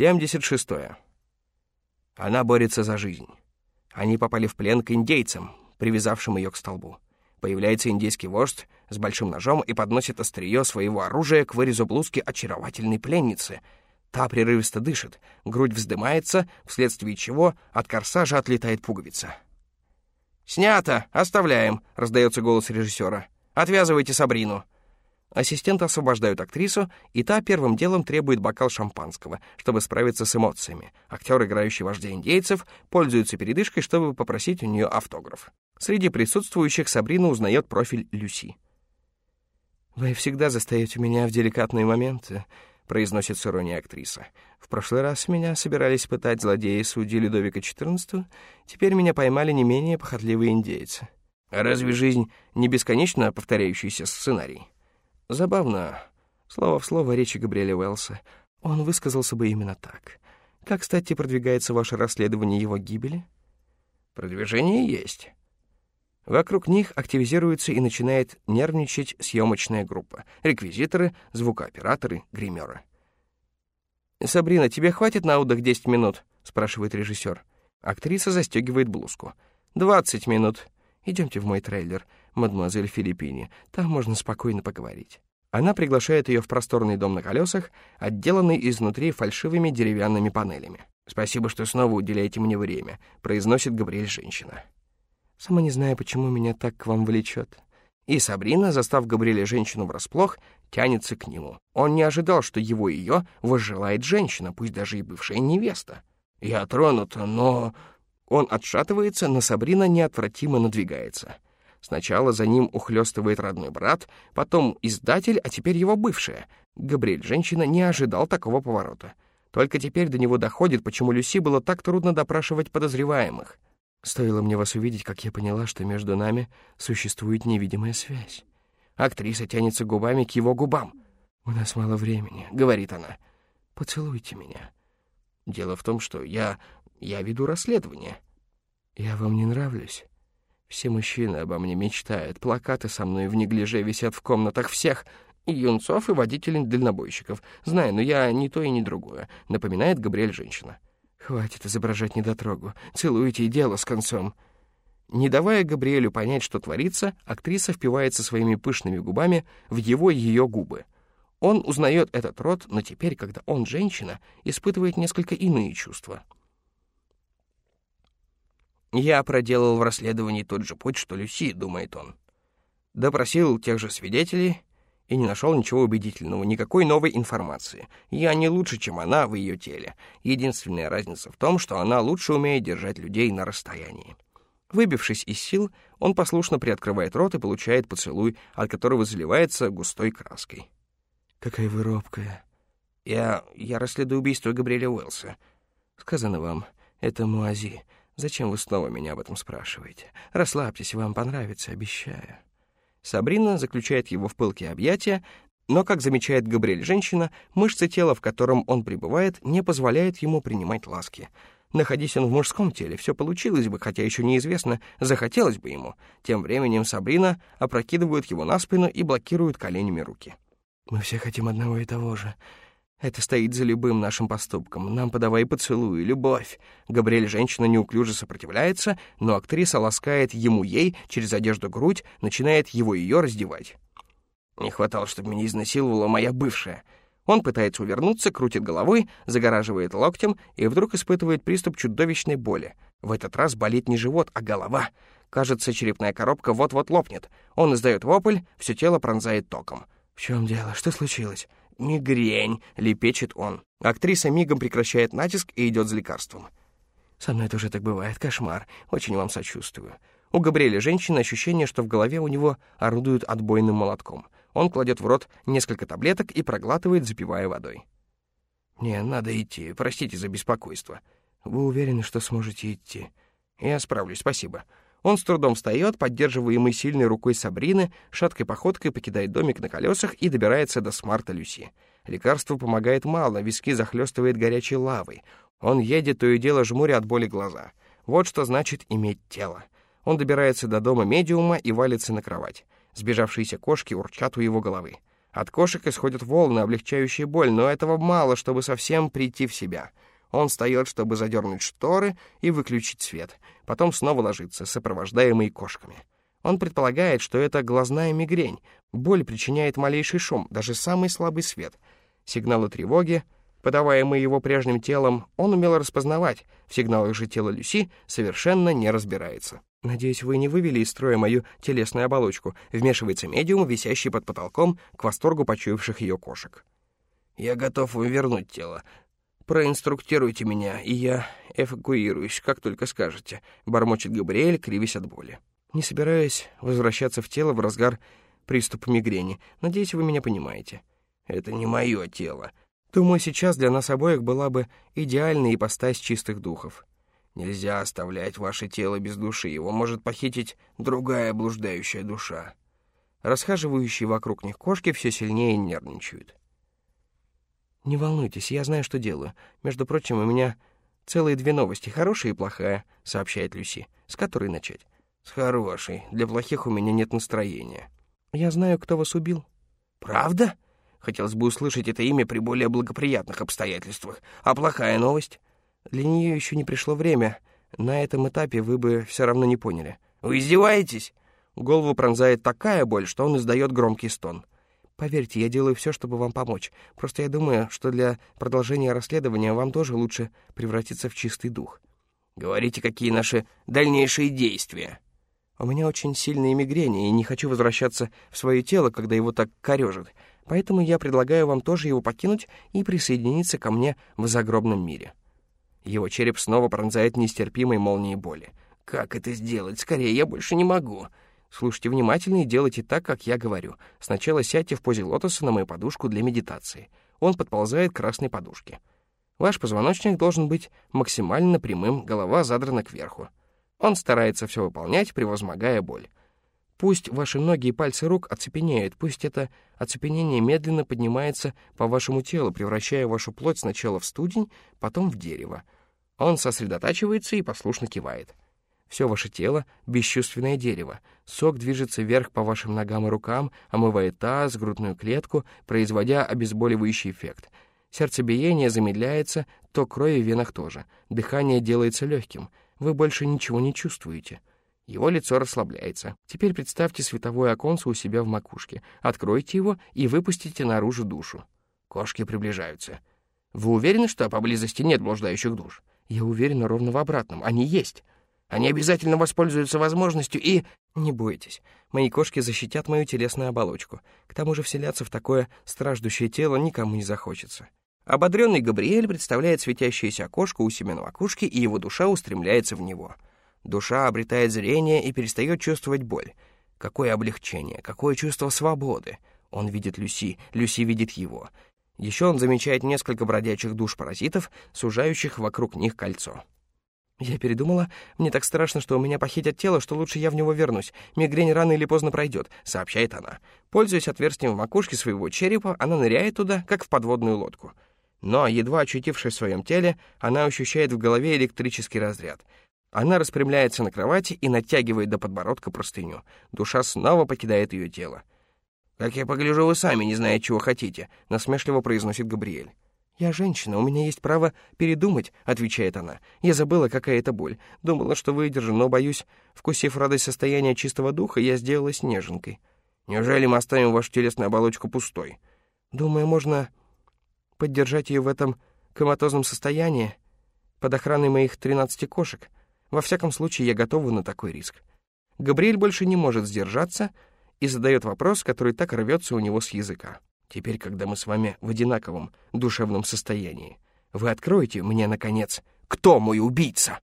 76. -е. Она борется за жизнь. Они попали в плен к индейцам, привязавшим ее к столбу. Появляется индейский вождь с большим ножом и подносит острие своего оружия к вырезу блузки очаровательной пленницы. Та прерывисто дышит, грудь вздымается, вследствие чего от корсажа отлетает пуговица. «Снято! Оставляем!» — раздается голос режиссера. «Отвязывайте Сабрину!» Ассистенты освобождают актрису, и та первым делом требует бокал шампанского, чтобы справиться с эмоциями. Актер, играющий вождя индейцев, пользуется передышкой, чтобы попросить у нее автограф. Среди присутствующих Сабрина узнает профиль Люси. «Вы всегда застаете меня в деликатные моменты», — произносит с иронией актриса. «В прошлый раз меня собирались пытать злодеи судьи Людовика XIV, теперь меня поймали не менее похотливые индейцы». «А разве жизнь не бесконечно повторяющийся сценарий?» Забавно. Слово в слово речи Габриэля Уэллса. Он высказался бы именно так. Как, кстати, продвигается ваше расследование его гибели? Продвижение есть. Вокруг них активизируется и начинает нервничать съемочная группа. Реквизиторы, звукооператоры, гримеры. «Сабрина, тебе хватит на отдых 10 минут?» — спрашивает режиссер. Актриса застегивает блузку. «Двадцать минут. Идемте в мой трейлер мадемуазель Филиппини. Там можно спокойно поговорить». Она приглашает ее в просторный дом на колесах, отделанный изнутри фальшивыми деревянными панелями. «Спасибо, что снова уделяете мне время», — произносит Габриэль женщина. «Сама не знаю, почему меня так к вам влечет». И Сабрина, застав Габриэля женщину врасплох, тянется к нему. Он не ожидал, что его ее возжелает женщина, пусть даже и бывшая невеста. «Я тронута, но...» Он отшатывается, но Сабрина неотвратимо надвигается — Сначала за ним ухлёстывает родной брат, потом издатель, а теперь его бывшая. Габриэль, женщина, не ожидал такого поворота. Только теперь до него доходит, почему Люси было так трудно допрашивать подозреваемых. Стоило мне вас увидеть, как я поняла, что между нами существует невидимая связь. Актриса тянется губами к его губам. «У нас мало времени», — говорит она. «Поцелуйте меня». Дело в том, что я... я веду расследование. Я вам не нравлюсь. Все мужчины обо мне мечтают. Плакаты со мной в неглиже висят в комнатах всех. И юнцов, и водителей-дальнобойщиков. Знаю, но я не то и не другое. Напоминает Габриэль женщина. Хватит изображать недотрогу. Целуйте и дело с концом. Не давая Габриэлю понять, что творится, актриса впивается своими пышными губами в его и ее губы. Он узнает этот рот, но теперь, когда он женщина, испытывает несколько иные чувства — я проделал в расследовании тот же путь, что Люси, думает он. Допросил тех же свидетелей и не нашел ничего убедительного, никакой новой информации. Я не лучше, чем она в ее теле. Единственная разница в том, что она лучше умеет держать людей на расстоянии. Выбившись из сил, он послушно приоткрывает рот и получает поцелуй, от которого заливается густой краской. «Какая вы робкая!» «Я... я расследую убийство Габриэля Уэллса. Сказано вам, это Муази. Зачем вы снова меня об этом спрашиваете? Расслабьтесь, вам понравится, обещаю». Сабрина заключает его в пылкие объятия, но, как замечает Габриэль женщина, мышцы тела, в котором он пребывает, не позволяют ему принимать ласки. Находясь он в мужском теле, все получилось бы, хотя еще неизвестно, захотелось бы ему. Тем временем Сабрина опрокидывает его на спину и блокирует коленями руки. «Мы все хотим одного и того же. Это стоит за любым нашим поступком. Нам подавай поцелуй, любовь. Габриэль женщина неуклюже сопротивляется, но актриса ласкает ему ей через одежду грудь, начинает его ее раздевать. Не хватало, чтобы меня изнасиловала моя бывшая. Он пытается увернуться, крутит головой, загораживает локтем и вдруг испытывает приступ чудовищной боли. В этот раз болит не живот, а голова. Кажется, черепная коробка вот-вот лопнет. Он издает вопль, все тело пронзает током. «В чем дело? Что случилось?» «Мигрень», — лепечет он. Актриса мигом прекращает натиск и идет за лекарством. «Со мной тоже так бывает. Кошмар. Очень вам сочувствую». У Габриэля женщины ощущение, что в голове у него орудуют отбойным молотком. Он кладет в рот несколько таблеток и проглатывает, запивая водой. «Мне надо идти. Простите за беспокойство». «Вы уверены, что сможете идти?» «Я справлюсь, спасибо». Он с трудом встает, поддерживаемый сильной рукой Сабрины, шаткой походкой покидает домик на колесах и добирается до смарта Люси. Лекарство помогает мало, виски захлестывает горячей лавой. Он едет, то и дело жмуря от боли глаза. Вот что значит иметь тело. Он добирается до дома медиума и валится на кровать. Сбежавшиеся кошки урчат у его головы. От кошек исходят волны, облегчающие боль, но этого мало, чтобы совсем прийти в себя. Он встает, чтобы задернуть шторы и выключить свет. Потом снова ложится, сопровождаемый кошками. Он предполагает, что это глазная мигрень. Боль причиняет малейший шум, даже самый слабый свет. Сигналы тревоги, подаваемые его прежним телом, он умел распознавать. В сигналах же тела Люси совершенно не разбирается. «Надеюсь, вы не вывели из строя мою телесную оболочку», вмешивается медиум, висящий под потолком, к восторгу почуявших ее кошек. «Я готов вернуть тело. Проинструктируйте меня, и я эвакуируюсь, как только скажете», — бормочет Габриэль, кривясь от боли. «Не собираюсь возвращаться в тело в разгар приступа мигрени. Надеюсь, вы меня понимаете». «Это не мое тело». Думаю, сейчас для нас обоих была бы идеальная ипостась чистых духов. Нельзя оставлять ваше тело без души, его может похитить другая блуждающая душа. Расхаживающие вокруг них кошки все сильнее нервничают. «Не волнуйтесь, я знаю, что делаю. Между прочим, у меня целые две новости, хорошая и плохая», — сообщает Люси. «С которой начать?» «С хорошей. Для плохих у меня нет настроения». «Я знаю, кто вас убил». «Правда?» Хотелось бы услышать это имя при более благоприятных обстоятельствах. А плохая новость? Для нее еще не пришло время. На этом этапе вы бы все равно не поняли. Вы издеваетесь? Голову пронзает такая боль, что он издает громкий стон. Поверьте, я делаю все, чтобы вам помочь. Просто я думаю, что для продолжения расследования вам тоже лучше превратиться в чистый дух. Говорите, какие наши дальнейшие действия? У меня очень сильные мигрени, и не хочу возвращаться в свое тело, когда его так корежит. Поэтому я предлагаю вам тоже его покинуть и присоединиться ко мне в загробном мире. Его череп снова пронзает нестерпимой молнией боли. «Как это сделать? Скорее, я больше не могу!» Слушайте внимательно и делайте так, как я говорю. Сначала сядьте в позе лотоса на мою подушку для медитации. Он подползает к красной подушке. Ваш позвоночник должен быть максимально прямым, голова задрана кверху. Он старается все выполнять, превозмогая боль. Пусть ваши ноги и пальцы рук оцепенеют, пусть это оцепенение медленно поднимается по вашему телу, превращая вашу плоть сначала в студень, потом в дерево. Он сосредотачивается и послушно кивает. Все ваше тело — бесчувственное дерево. Сок движется вверх по вашим ногам и рукам, омывая таз, грудную клетку, производя обезболивающий эффект. Сердцебиение замедляется, то крови в венах тоже. Дыхание делается легким. Вы больше ничего не чувствуете. Его лицо расслабляется. Теперь представьте световое оконце у себя в макушке. Откройте его и выпустите наружу душу. Кошки приближаются. Вы уверены, что поблизости нет блуждающих душ? Я уверена ровно в обратном. Они есть. Они обязательно воспользуются возможностью и... Не бойтесь, мои кошки защитят мою телесную оболочку. К тому же вселяться в такое страждущее тело никому не захочется. Ободренный Габриэль представляет светящееся окошко у себя на макушке, и его душа устремляется в него. Душа обретает зрение и перестает чувствовать боль. Какое облегчение, какое чувство свободы. Он видит Люси, Люси видит его. Еще он замечает несколько бродячих душ-паразитов, сужающих вокруг них кольцо. Я передумала. Мне так страшно, что у меня похитят тело, что лучше я в него вернусь. Мигрень рано или поздно пройдет, сообщает она. Пользуясь отверстием в макушке своего черепа, она ныряет туда, как в подводную лодку. Но, едва очутившись в своем теле, она ощущает в голове электрический разряд. Она распрямляется на кровати и натягивает до подбородка простыню. Душа снова покидает ее тело. «Как я погляжу, вы сами не знаете, чего хотите», — насмешливо произносит Габриэль. «Я женщина, у меня есть право передумать», — отвечает она. «Я забыла, какая это боль. Думала, что выдержу, но, боюсь, вкусив радость состояния чистого духа, я сделалась неженкой. Неужели мы оставим вашу телесную оболочку пустой?» «Думаю, можно поддержать ее в этом коматозном состоянии под охраной моих тринадцати кошек. Во всяком случае, я готова на такой риск». Габриэль больше не может сдержаться и задает вопрос, который так рвется у него с языка. Теперь, когда мы с вами в одинаковом душевном состоянии, вы откроете мне, наконец, кто мой убийца?»